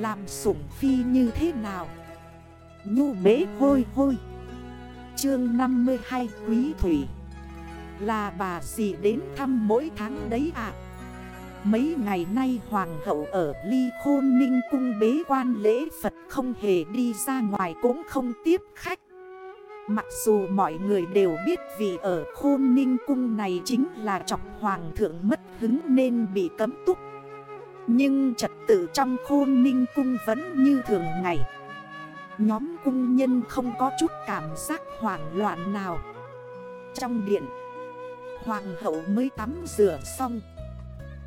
Làm sủng phi như thế nào? Nhu bế hôi hôi. Chương 52 Quý Thủy. Là bà gì đến thăm mỗi tháng đấy ạ? Mấy ngày nay hoàng hậu ở ly khôn ninh cung bế quan lễ Phật không hề đi ra ngoài cũng không tiếp khách. Mặc dù mọi người đều biết vì ở khôn ninh cung này chính là chọc hoàng thượng mất hứng nên bị cấm túc. Nhưng trật tự trong khôn ninh cung vẫn như thường ngày. Nhóm cung nhân không có chút cảm giác hoảng loạn nào. Trong điện, Hoàng hậu mới tắm rửa xong.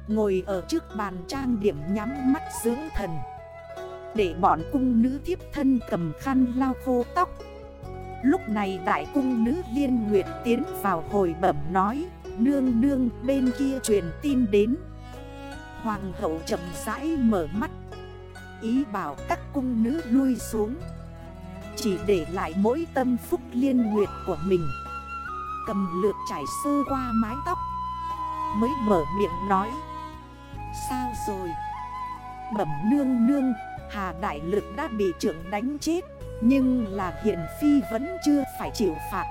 Ngồi ở trước bàn trang điểm nhắm mắt dưỡng thần. Để bọn cung nữ thiếp thân cầm khăn lau khô tóc. Lúc này đại cung nữ liên nguyệt tiến vào hồi bẩm nói, Nương nương, bên kia truyền tin đến. Hoàng hậu chậm rãi mở mắt. Ý bảo các cung nữ lui xuống. Chỉ để lại mỗi tâm phúc liên nguyệt của mình. Cầm lược trải sơ qua mái tóc. Mới mở miệng nói. Sao rồi? Bẩm nương nương, Hà đại lực đã bị trưởng đánh chết. Nhưng là hiện phi vẫn chưa phải chịu phạt.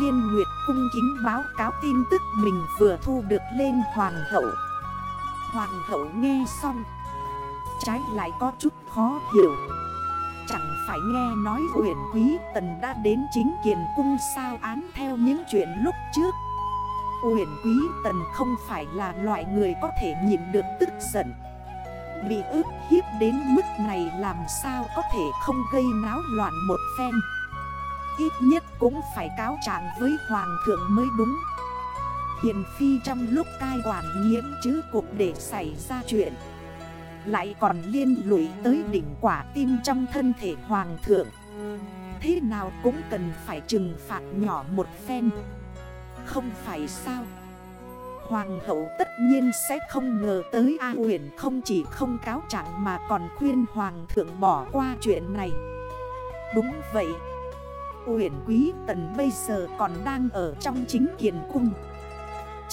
Liên Nguyệt cung kính báo cáo tin tức mình vừa thu được lên hoàng hậu. Hoàng hậu nghe xong, Trái lại có chút khó hiểu. Chẳng phải nghe nói huyện Quý Tần đã đến chính kiền cung sao án theo những chuyện lúc trước. Uyển Quý Tần không phải là loại người có thể nhìn được tức giận. Bị ức hiếp đến mức này làm sao có thể không gây náo loạn một phen. Ít nhất cũng phải cáo trạng với Hoàng thượng mới đúng. Hiền Phi trong lúc cai quản nhiễm chứ cuộc để xảy ra chuyện Lại còn liên lụy tới đỉnh quả tim trong thân thể Hoàng thượng Thế nào cũng cần phải trừng phạt nhỏ một phen Không phải sao Hoàng hậu tất nhiên sẽ không ngờ tới A Uyển không chỉ không cáo trạng mà còn khuyên Hoàng thượng bỏ qua chuyện này. Đúng vậy. Uyển quý tần bây giờ còn đang ở trong chính kiền cung.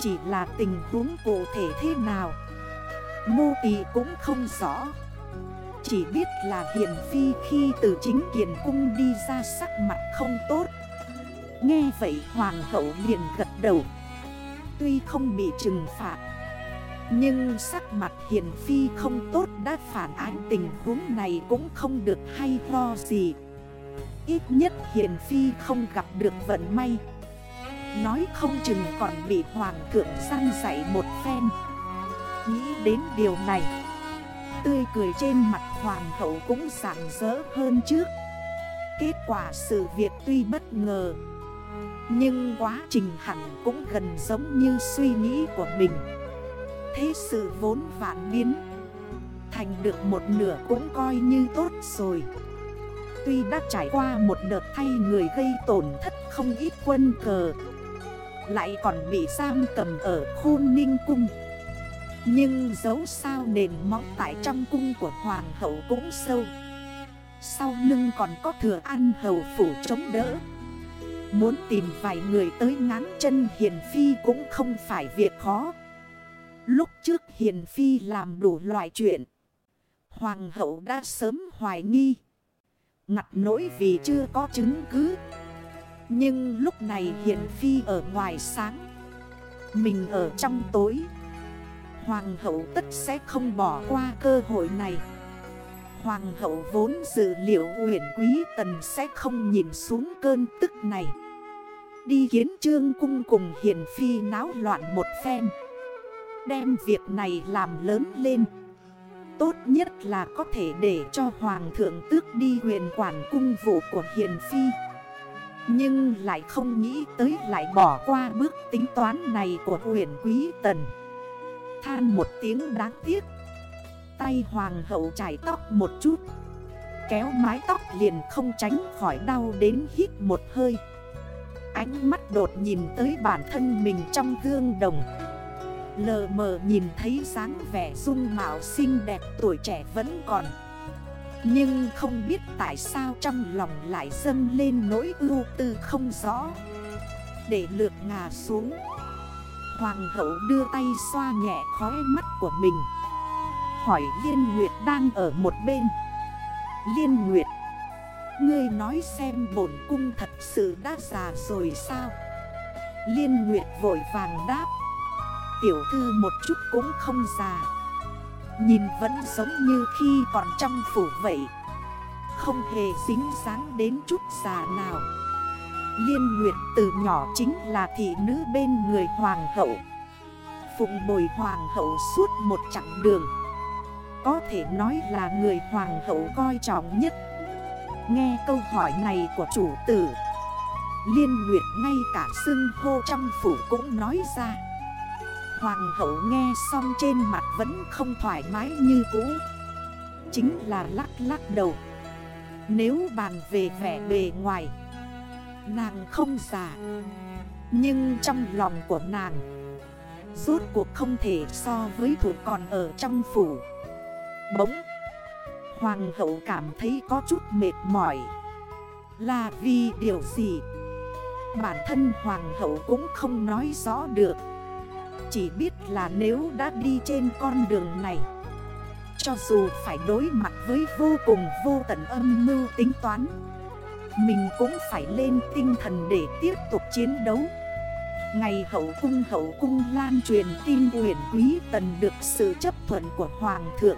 Chỉ là tình huống cụ thể thế nào. Mô tì cũng không rõ. Chỉ biết là hiền phi khi từ chính kiền cung đi ra sắc mặt không tốt. Nghe vậy hoàng hậu liền gật đầu tuy không bị trừng phạt, Nhưng sắc mặt hiền phi không tốt đã phản ánh tình huống này cũng không được hay lo gì Ít nhất hiền phi không gặp được vận may Nói không chừng còn bị hoàng thượng săn dạy một phen. Nghĩ đến điều này, Tươi cười trên mặt hoàng hậu cũng sảng rỡ hơn trước. Kết quả sự việc tuy bất ngờ, nhưng quá trình hẳn cũng gần giống như suy nghĩ của mình. Thế sự vốn vạn biến, Thành được một nửa cũng coi như tốt rồi. Tuy đã trải qua một đợt thay người gây tổn thất không ít quân cờ lại còn bị giam cầm ở khôn ninh cung. Nhưng dấu sao nền móng tại trong cung của hoàng hậu cũng sâu. Sau lưng còn có thừa ăn hầu phủ chống đỡ. Muốn tìm vài người tới ngáng chân Hiền Phi cũng không phải việc khó. Lúc trước Hiền Phi làm đủ loại chuyện, Hoàng hậu đã sớm hoài nghi. Ngặt nỗi vì chưa có chứng cứ. Nhưng lúc này Hiền Phi ở ngoài sáng. Mình ở trong tối. Hoàng hậu tất sẽ không bỏ qua cơ hội này. Hoàng hậu vốn dự liệu huyền quý tần sẽ không nhìn xuống cơn tức này. Đi kiến trương cung cùng hiền phi náo loạn một phen. Đem việc này làm lớn lên. Tốt nhất là có thể để cho hoàng thượng tước đi huyền quản cung vụ của hiền phi. Nhưng lại không nghĩ tới lại bỏ qua bước tính toán này của huyền quý tần. Than một tiếng đáng tiếc. Tay hoàng hậu chải tóc một chút. Kéo mái tóc liền không tránh khỏi đau đến hít một hơi. Ánh mắt đột nhìn tới bản thân mình trong gương đồng. Lờ mờ nhìn thấy dáng vẻ dung mạo xinh đẹp tuổi trẻ vẫn còn. Nhưng không biết tại sao trong lòng lại dâng lên nỗi ưu tư không rõ. Để lược ngà xuống, Hoàng hậu đưa tay xoa nhẹ khói mắt của mình. Hỏi Liên Nguyệt đang ở một bên. Liên Nguyệt, Ngươi nói xem bổn cung thật sự đã già rồi sao? Liên Nguyệt vội vàng đáp, Tiểu thư một chút cũng không già. Nhìn vẫn giống như khi còn trong phủ vậy. Không hề dính dáng đến chút già nào. Liên Nguyệt từ nhỏ chính là thị nữ bên người hoàng hậu. Phụng bồi hoàng hậu suốt một chặng đường. Có thể nói là người hoàng hậu coi trọng nhất. Nghe câu hỏi này của chủ tử, Liên Nguyệt ngay cả xưng hô trong phủ cũng nói ra. Hoàng hậu nghe xong trên mặt vẫn không thoải mái như cũ. Chính là lắc lắc đầu. Nếu bàn về vẻ bề ngoài, Nàng không già. Nhưng trong lòng của nàng, Rốt cuộc không thể so với thủ còn ở trong phủ. Bỗng, Hoàng hậu cảm thấy có chút mệt mỏi. Là vì điều gì? Bản thân hoàng hậu cũng không nói rõ được. Chỉ biết là nếu đã đi trên con đường này, Cho dù phải đối mặt với vô cùng vô tận âm mưu tính toán, Mình cũng phải lên tinh thần để tiếp tục chiến đấu. Ngày hậu cung hậu cung lan truyền tin huyền quý tần được sự chấp thuận của hoàng thượng.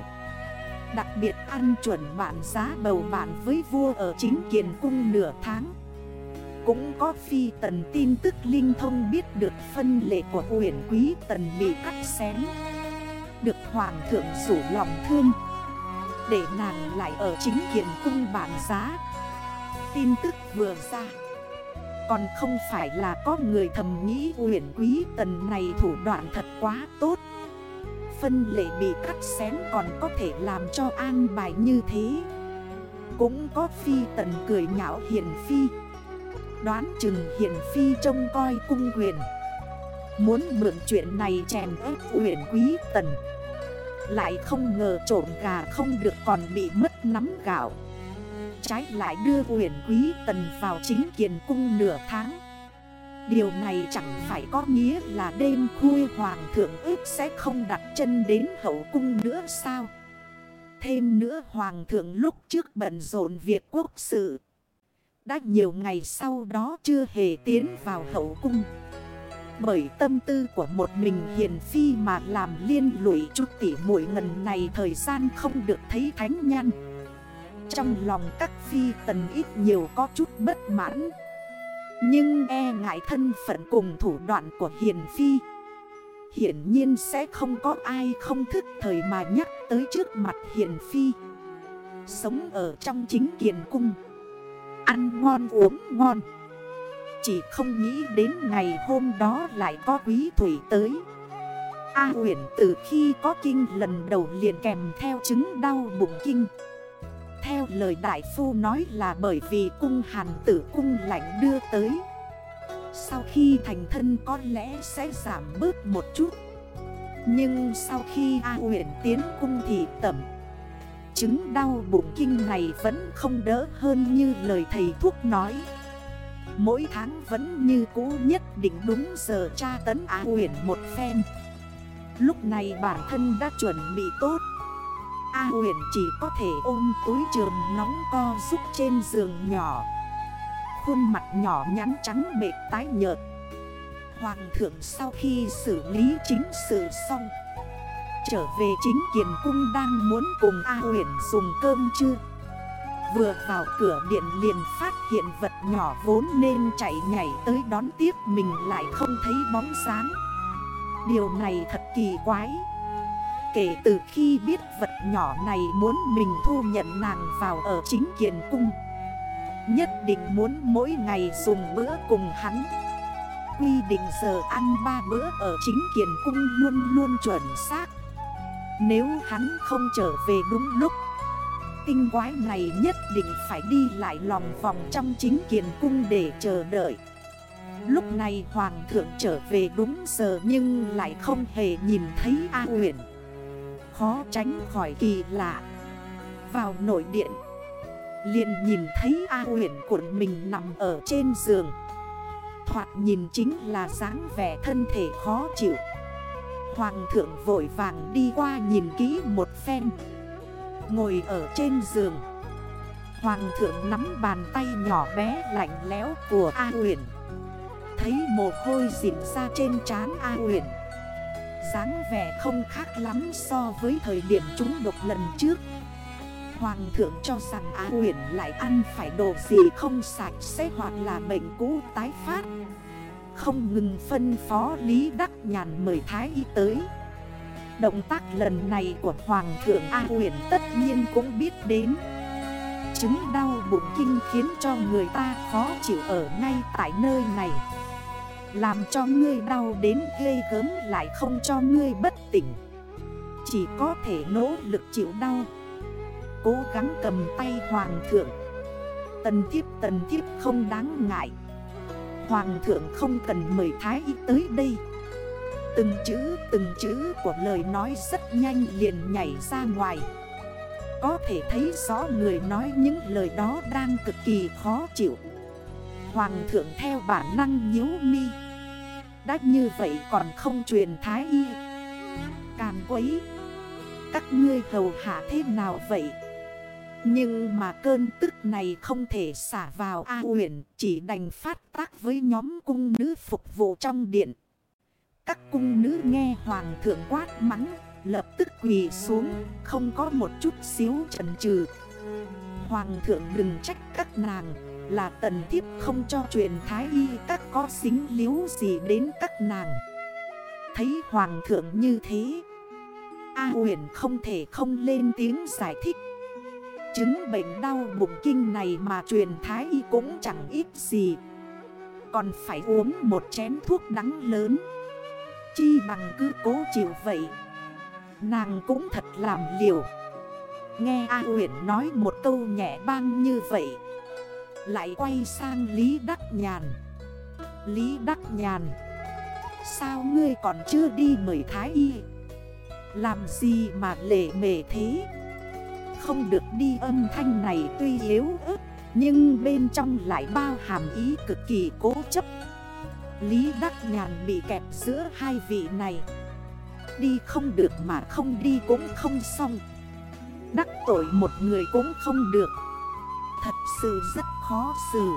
Đặc biệt ăn chuẩn bản giá bầu bạn với vua ở chính kiền cung nửa tháng. Cũng có phi tần tin tức linh thông biết được phân lệ của huyền quý tần bị cắt xén, Được hoàng thượng rủ lòng thương. Để nàng lại ở chính kiện cung bản giá. Tin tức vừa ra, Còn không phải là có người thầm nghĩ huyền quý tần này thủ đoạn thật quá tốt. Phân lệ bị cắt xén còn có thể làm cho an bài như thế. Cũng có phi tần cười nhạo hiền phi. Đoán chừng hiện phi trông coi cung quyền Muốn mượn chuyện này chèn ép huyền quý tần Lại không ngờ trộn gà không được còn bị mất nắm gạo Trái lại đưa huyền quý tần vào chính kiền cung nửa tháng Điều này chẳng phải có nghĩa là đêm khuya hoàng thượng ước sẽ không đặt chân đến hậu cung nữa sao? Thêm nữa hoàng thượng lúc trước bận rộn việc quốc sự. Đã nhiều ngày sau đó chưa hề tiến vào hậu cung. Bởi tâm tư của một mình hiền phi mà làm liên lụy chút tỉ mũi ngần này thời gian không được thấy thánh nhân. Trong lòng các phi tần ít nhiều có chút bất mãn. Nhưng e ngại thân phận cùng thủ đoạn của Hiền Phi, Hiển nhiên sẽ không có ai không thức thời mà nhắc tới trước mặt Hiền Phi Sống ở trong chính kiền cung Ăn ngon uống ngon. Chỉ không nghĩ đến ngày hôm đó lại có quý thủy tới. A huyền từ khi có kinh lần đầu liền kèm theo chứng đau bụng kinh. Theo lời đại phu nói là bởi vì cung hàn tử cung lạnh đưa tới. Sau khi thành thân có lẽ sẽ giảm bớt một chút. Nhưng sau khi A huyển tiến cung thì tẩm Chứng đau bụng kinh này vẫn không đỡ hơn như lời thầy thuốc nói. Mỗi tháng vẫn như cũ nhất định đúng giờ tra tấn á huyện một phen. Lúc này bản thân đã chuẩn bị tốt. A huyền chỉ có thể ôm túi trường nóng co giúp trên giường nhỏ. Khuôn mặt nhỏ nhắn trắng bệt tái nhợt. Hoàng thượng sau khi xử lý chính sự xong Trở về chính kiền cung đang muốn cùng A huyền dùng cơm chưa Vừa vào cửa điện liền phát hiện vật nhỏ vốn nên chạy nhảy tới đón tiếp mình lại không thấy bóng sáng. Điều này thật kỳ quái. Kể từ khi biết vật nhỏ này muốn mình thu nhận nàng vào ở chính kiền cung, Nhất định muốn mỗi ngày dùng bữa cùng hắn. Quy định giờ ăn ba bữa ở chính kiền cung luôn luôn chuẩn xác. Nếu hắn không trở về đúng lúc, Tinh quái này nhất định phải đi lại lòng vòng trong chính kiền cung để chờ đợi. Lúc này hoàng thượng trở về đúng giờ nhưng lại không hề nhìn thấy A huyền khó tránh khỏi kỳ lạ. Vào nội điện, liền nhìn thấy A huyền của mình nằm ở trên giường. Thoạt nhìn chính là dáng vẻ thân thể khó chịu. Hoàng thượng vội vàng đi qua nhìn kỹ một phen. Ngồi ở trên giường. Hoàng thượng nắm bàn tay nhỏ bé lạnh lẽo của A huyền Thấy mồ hôi dịn ra trên trán A huyền dáng vẻ không khác lắm so với thời điểm chúng độc lần trước. Hoàng thượng cho rằng Á huyền lại ăn phải đồ gì không sạch sẽ hoặc là bệnh cũ tái phát. Không ngừng phân phó Lý Đắc Nhàn mời Thái Y tới. Động tác lần này của Hoàng thượng A huyền tất nhiên cũng biết đến. Chứng đau bụng kinh khiến cho người ta khó chịu ở ngay tại nơi này. Làm cho ngươi đau đến ghê gớm lại không cho ngươi bất tỉnh. Chỉ có thể nỗ lực chịu đau. Cố gắng cầm tay hoàng thượng. Tần thiếp tần thiếp không đáng ngại. Hoàng thượng không cần mời thái y tới đây. Từng chữ từng chữ của lời nói rất nhanh liền nhảy ra ngoài. Có thể thấy rõ người nói những lời đó đang cực kỳ khó chịu. Hoàng thượng theo bản năng nhíu mi. Đã như vậy còn không truyền thái y. Càn quấy, Các ngươi hầu hạ thế nào vậy? Nhưng mà cơn tức này không thể xả vào A uyển, Chỉ đành phát tác với nhóm cung nữ phục vụ trong điện. Các cung nữ nghe hoàng thượng quát mắng, Lập tức quỳ xuống, Không có một chút xíu chần chừ. Hoàng thượng đừng trách các nàng, Là tần thiếp không cho truyền thái y, Các có xính liếu gì đến các nàng. Thấy hoàng thượng như thế, A uyển không thể không lên tiếng giải thích. Chứng bệnh đau bụng kinh này mà truyền thái y cũng chẳng ít gì. Còn phải uống một chén thuốc đắng lớn. Chi bằng cứ cố chịu vậy. Nàng cũng thật làm liều. Nghe A Uyển nói một câu nhẹ bang như vậy. Lại quay sang Lý Đắc Nhàn. Lý Đắc Nhàn, Sao ngươi còn chưa đi mời Thái Y? Làm gì mà lệ mề thế? Không được đi âm thanh này tuy yếu ớt, Nhưng bên trong lại bao hàm ý cực kỳ cố chấp. Lý Đắc Nhàn bị kẹp giữa hai vị này. Đi không được mà không đi cũng không xong. Đắc tội một người cũng không được. Thật sự rất khó xử.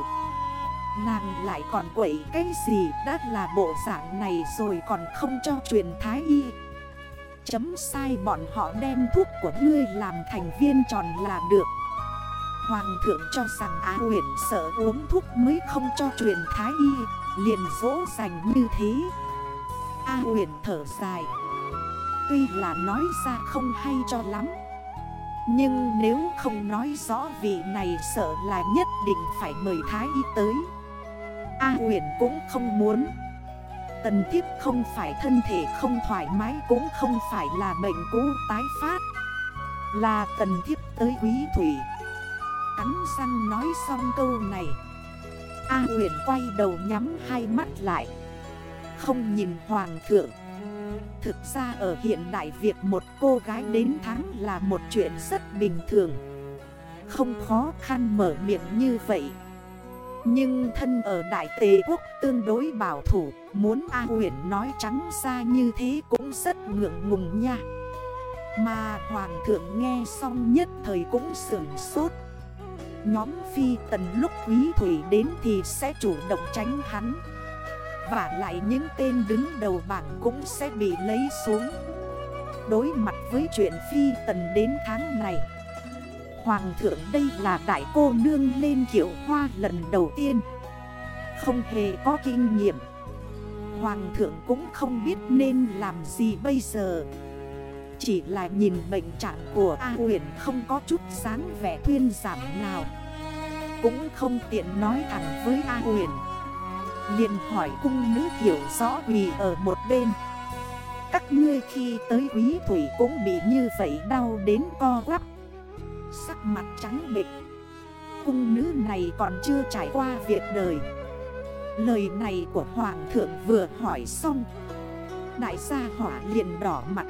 Nàng lại còn quẩy cái gì? Đã là bộ dạng này rồi còn không cho truyền thái y. Chấm sai bọn họ đem thuốc của ngươi làm thành viên tròn là được. Hoàng thượng cho rằng Á huyền sợ uống thuốc mới không cho truyền thái y, Liền dỗ dành như thế. A huyền thở dài. Tuy là nói ra không hay cho lắm. Nhưng nếu không nói rõ vị này sợ là nhất định phải mời thái y tới. A huyền cũng không muốn. Tần thiếp không phải thân thể không thoải mái cũng không phải là bệnh cũ tái phát. Là tần thiếp tới quý thủy. Cắn răng nói xong câu này. A huyền quay đầu nhắm hai mắt lại. Không nhìn hoàng thượng. Thực ra ở hiện đại việc một cô gái đến tháng là một chuyện rất bình thường. Không khó khăn mở miệng như vậy nhưng thân ở Đại Tề Quốc tương đối bảo thủ, Muốn A huyền nói trắng ra như thế cũng rất ngượng ngùng nha. Mà Hoàng thượng nghe xong nhất thời cũng sưởng sốt. Nhóm phi tần lúc quý thủy đến thì sẽ chủ động tránh hắn. Và lại những tên đứng đầu bảng cũng sẽ bị lấy xuống. Đối mặt với chuyện phi tần đến tháng này Hoàng thượng đây là đại cô nương lên kiệu hoa lần đầu tiên. Không hề có kinh nghiệm. Hoàng thượng cũng không biết nên làm gì bây giờ. Chỉ là nhìn bệnh trạng của A huyền không có chút sáng vẻ thuyên giảm nào. Cũng không tiện nói thẳng với A huyền. Liền hỏi cung nữ hiểu rõ vì ở một bên. Các ngươi khi tới quý thủy cũng bị như vậy đau đến co quắp. Sắc mặt trắng bệch. Cung nữ này còn chưa trải qua việc đời. Lời này của Hoàng thượng vừa hỏi xong, Đại gia hỏa liền đỏ mặt.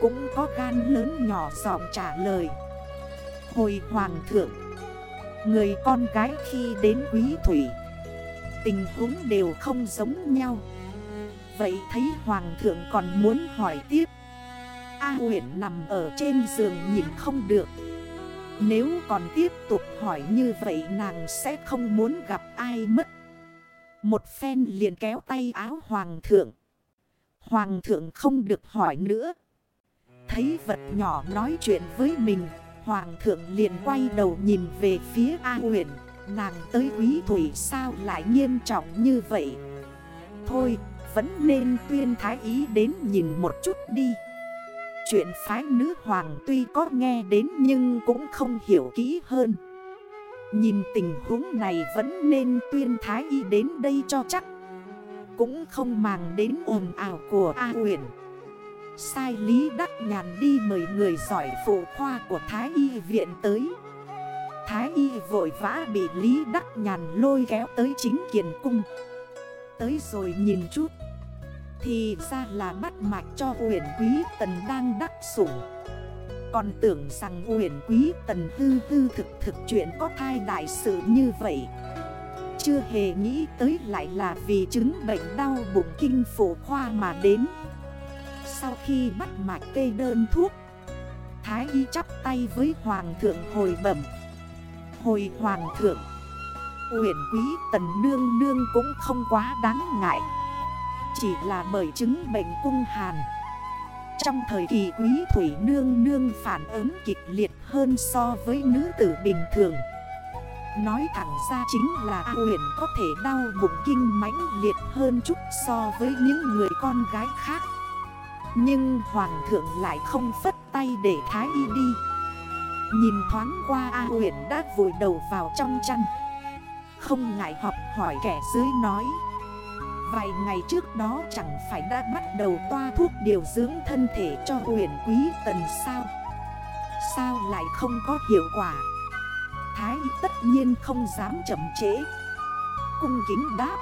Cũng có gan lớn nhỏ giọng trả lời. Hồi Hoàng thượng, Người con gái khi đến quý thủy, Tình huống đều không giống nhau. Vậy thấy Hoàng thượng còn muốn hỏi tiếp. A huyện nằm ở trên giường nhìn không được. Nếu còn tiếp tục hỏi như vậy nàng sẽ không muốn gặp ai mất. Một phen liền kéo tay áo Hoàng thượng. Hoàng thượng không được hỏi nữa. Thấy vật nhỏ nói chuyện với mình, Hoàng thượng liền quay đầu nhìn về phía A huyền Nàng tới quý thủy sao lại nghiêm trọng như vậy? Thôi, vẫn nên tuyên thái ý đến nhìn một chút đi. Chuyện phái nữ hoàng tuy có nghe đến nhưng cũng không hiểu kỹ hơn. Nhìn tình huống này vẫn nên tuyên thái y đến đây cho chắc. Cũng không màng đến ồn ào của A huyền Sai Lý Đắc Nhàn đi mời người giỏi phụ khoa của Thái Y viện tới. Thái Y vội vã bị Lý Đắc Nhàn lôi kéo tới chính kiền cung. Tới rồi nhìn chút thì ra là bắt mạch cho huyền quý tần đang đắc sủng. Còn tưởng rằng huyền quý tần hư hư thực thực chuyện có thai đại sự như vậy. Chưa hề nghĩ tới lại là vì chứng bệnh đau bụng kinh phụ khoa mà đến. Sau khi bắt mạch kê đơn thuốc, Thái y chắp tay với Hoàng thượng hồi bẩm. Hồi Hoàng thượng Uyển quý tần nương nương cũng không quá đáng ngại. Chỉ là bởi chứng bệnh cung hàn. Trong thời kỳ quý thủy nương nương phản ứng kịch liệt hơn so với nữ tử bình thường. Nói thẳng ra chính là A huyền có thể đau bụng kinh mãnh liệt hơn chút so với những người con gái khác. Nhưng hoàng thượng lại không phất tay để thái y đi. Nhìn thoáng qua A huyền đã vùi đầu vào trong chăn. Không ngại học hỏi kẻ dưới nói. Vài ngày trước đó chẳng phải đã bắt đầu toa thuốc điều dưỡng thân thể cho huyền quý tần sao. Sao lại không có hiệu quả? Thái tất nhiên không dám chậm trễ. Cung kính đáp.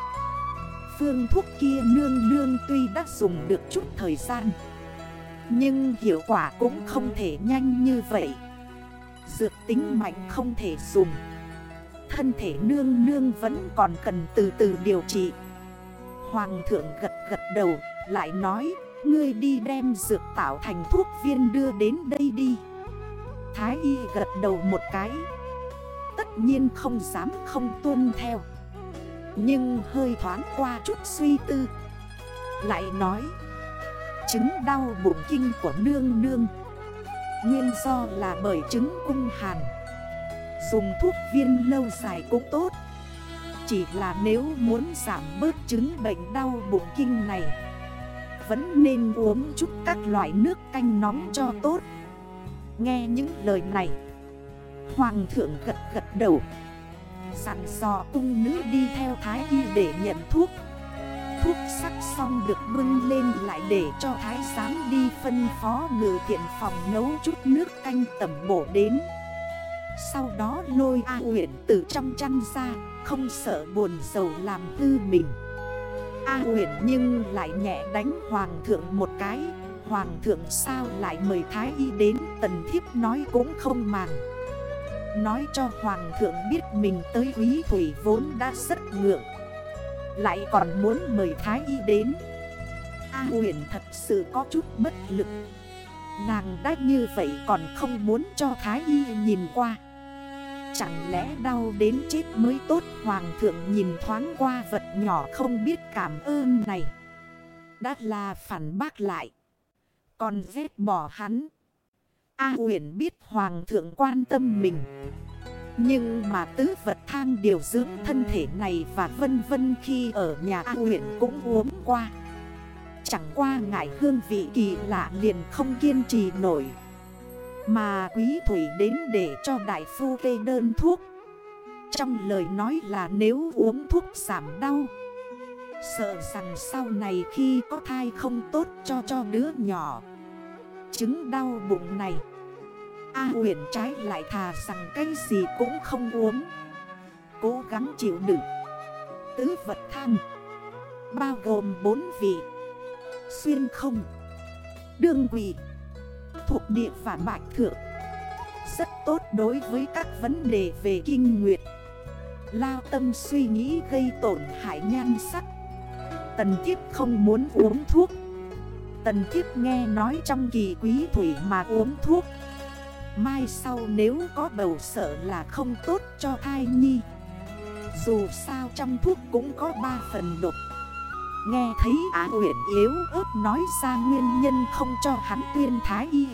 Phương thuốc kia nương nương tuy đã dùng được chút thời gian, Nhưng hiệu quả cũng không thể nhanh như vậy. Dược tính mạnh không thể dùng. Thân thể nương nương vẫn còn cần từ từ điều trị. Hoàng thượng gật gật đầu, lại nói, Ngươi đi đem dược tạo thành thuốc viên đưa đến đây đi. Thái y gật đầu một cái. Tất nhiên không dám không tuân theo. Nhưng hơi thoáng qua chút suy tư, Lại nói, Chứng đau bụng kinh của nương nương. Nguyên do là bởi chứng cung hàn. Dùng thuốc viên lâu dài cũng tốt chỉ là nếu muốn giảm bớt chứng bệnh đau bụng kinh này, Vẫn nên uống chút các loại nước canh nóng cho tốt. Nghe những lời này, Hoàng thượng gật gật đầu Sẵn sò cung nữ đi theo thái y để nhận thuốc. Thuốc sắc xong được bưng lên lại để cho thái giám đi phân phó ngự thiện phòng nấu chút nước canh tẩm bổ đến. Sau đó lôi A uyển từ trong chăn ra, Không sợ buồn sầu làm hư mình. A uyển nhưng lại nhẹ đánh hoàng thượng một cái. Hoàng thượng sao lại mời thái y đến, Tần thiếp nói cũng không màng. Nói cho Hoàng thượng biết mình tới quý thủy vốn đã rất ngượng. Lại còn muốn mời Thái Y đến. A uyển thật sự có chút bất lực. Nàng đã như vậy còn không muốn cho Thái Y nhìn qua. Chẳng lẽ đau đến chết mới tốt? Hoàng thượng nhìn thoáng qua vật nhỏ không biết cảm ơn này. Đã là phản bác lại. Còn ghét bỏ hắn. A uyển biết hoàng thượng quan tâm mình. Nhưng mà tứ vật thang điều dưỡng thân thể này và vân vân khi ở nhà A uyển cũng uống qua. Chẳng qua ngại hương vị kỳ lạ liền không kiên trì nổi. Mà quý thủy đến để cho đại phu kê đơn thuốc. Trong lời nói là nếu uống thuốc giảm đau, Sợ rằng sau này khi có thai không tốt cho cho đứa nhỏ. Chứng đau bụng này, A huyền trái lại thà rằng cái gì cũng không uống. Cố gắng chịu đựng. Tứ vật thang Bao gồm bốn vị Xuyên không. Đương quỷ Thuộc địa và bạch thượng. Rất tốt đối với các vấn đề về kinh nguyệt. Lao tâm suy nghĩ gây tổn hại nhan sắc. Tần thiếp không muốn uống thuốc. Tần thiếp nghe nói trong kỳ quý thủy mà uống thuốc. Mai sau nếu có bầu sợ là không tốt cho thai nhi. Dù sao trong thuốc cũng có 3 phần độc Nghe thấy Á Uyển yếu ớt nói ra nguyên nhân không cho hắn tuyên thái y.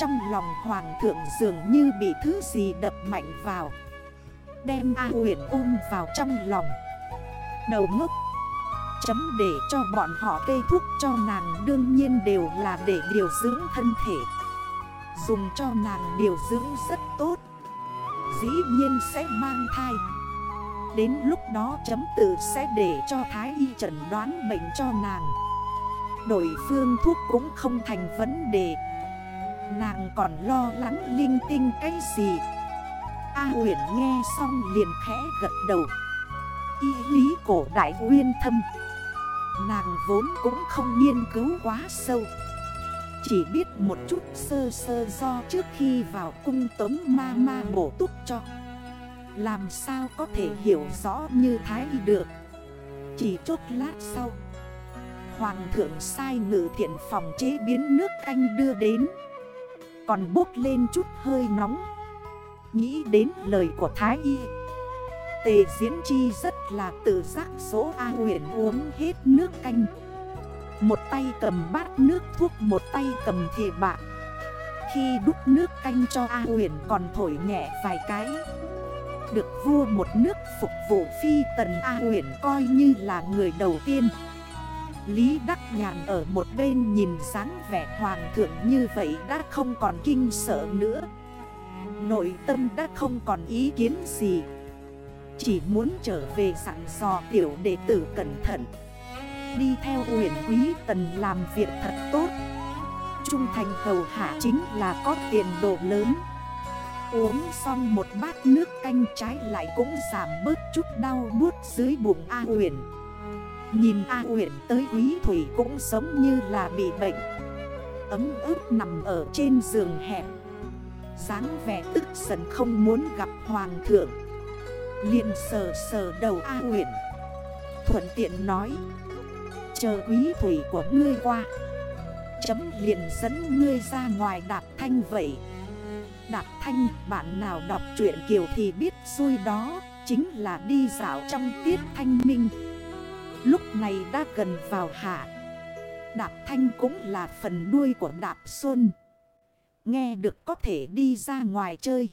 Trong lòng hoàng thượng dường như bị thứ gì đập mạnh vào. Đem A Uyển ôm vào trong lòng. Đầu ngốc. Chấm để cho bọn họ cây thuốc cho nàng đương nhiên đều là để điều dưỡng thân thể. Dùng cho nàng điều dưỡng rất tốt. Dĩ nhiên sẽ mang thai. Đến lúc đó chấm tự sẽ để cho Thái Y chẩn đoán bệnh cho nàng. Đổi phương thuốc cũng không thành vấn đề. Nàng còn lo lắng linh tinh cái gì? A uyển nghe xong liền khẽ gật đầu. Y lý cổ đại uyên thâm. Nàng vốn cũng không nghiên cứu quá sâu. Chỉ biết một chút sơ sơ do trước khi vào cung tống ma ma bổ túc cho làm sao có thể hiểu rõ như thái được? Chỉ chút lát sau, Hoàng thượng sai ngự thiện phòng chế biến nước canh đưa đến. Còn bốc lên chút hơi nóng. Nghĩ đến lời của Thái Y, Tề Diễn Chi rất là tự giác số A huyện uống hết nước canh. Một tay cầm bát nước, thuốc Một tay cầm thề bạc. Khi đúc nước canh cho A huyền còn thổi nhẹ vài cái được vua một nước phục vụ phi tần A huyền coi như là người đầu tiên. Lý Đắc Nhàn ở một bên nhìn dáng vẻ hoàng thượng như vậy đã không còn kinh sợ nữa. Nội tâm đã không còn ý kiến gì. Chỉ muốn trở về sẵn dò tiểu đệ tử cẩn thận. Đi theo huyền quý tần làm việc thật tốt. Trung thành hầu hạ chính là có tiền đồ lớn. Uống xong một bát nước canh trái lại cũng giảm bớt chút đau buốt dưới bụng A huyền Nhìn A huyền tới quý thủy cũng giống như là bị bệnh. Ấm ướp nằm ở trên giường hẹp. dáng vẻ tức giận không muốn gặp hoàng thượng. Liền sờ sờ đầu A huyền Thuận tiện nói, Chờ quý thủy của ngươi qua. Chấm liền dẫn ngươi ra ngoài đạp thanh vậy. Đạp thanh, bạn nào đọc truyện Kiều thì biết xui đó Chính là đi dạo trong tiết thanh minh. Lúc này đã gần vào hạ. Đạp thanh cũng là phần đuôi của đạp xuân. Nghe được có thể đi ra ngoài chơi.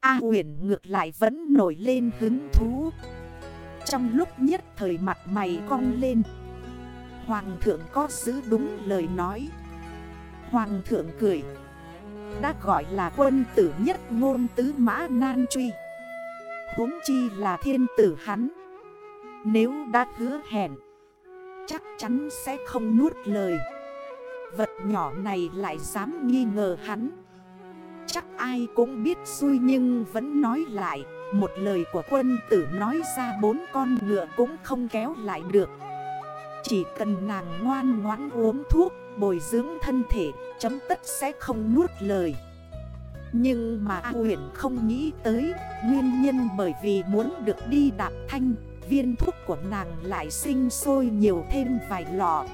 A huyền ngược lại vẫn nổi lên hứng thú. Trong lúc nhất thời mặt mày cong lên, Hoàng thượng có giữ đúng lời nói. Hoàng thượng cười đã gọi là quân tử nhất ngôn tứ mã nan truy. Huống chi là thiên tử hắn. Nếu đã hứa hẹn, Chắc chắn sẽ không nuốt lời. Vật nhỏ này lại dám nghi ngờ hắn. Chắc ai cũng biết xui nhưng vẫn nói lại. Một lời của quân tử nói ra bốn con ngựa cũng không kéo lại được. Chỉ cần nàng ngoan ngoãn uống thuốc bồi dưỡng thân thể, chấm tất sẽ không nuốt lời. Nhưng mà A huyền không nghĩ tới, Nguyên nhân bởi vì muốn được đi đạp thanh, Viên thuốc của nàng lại sinh sôi nhiều thêm vài lọ.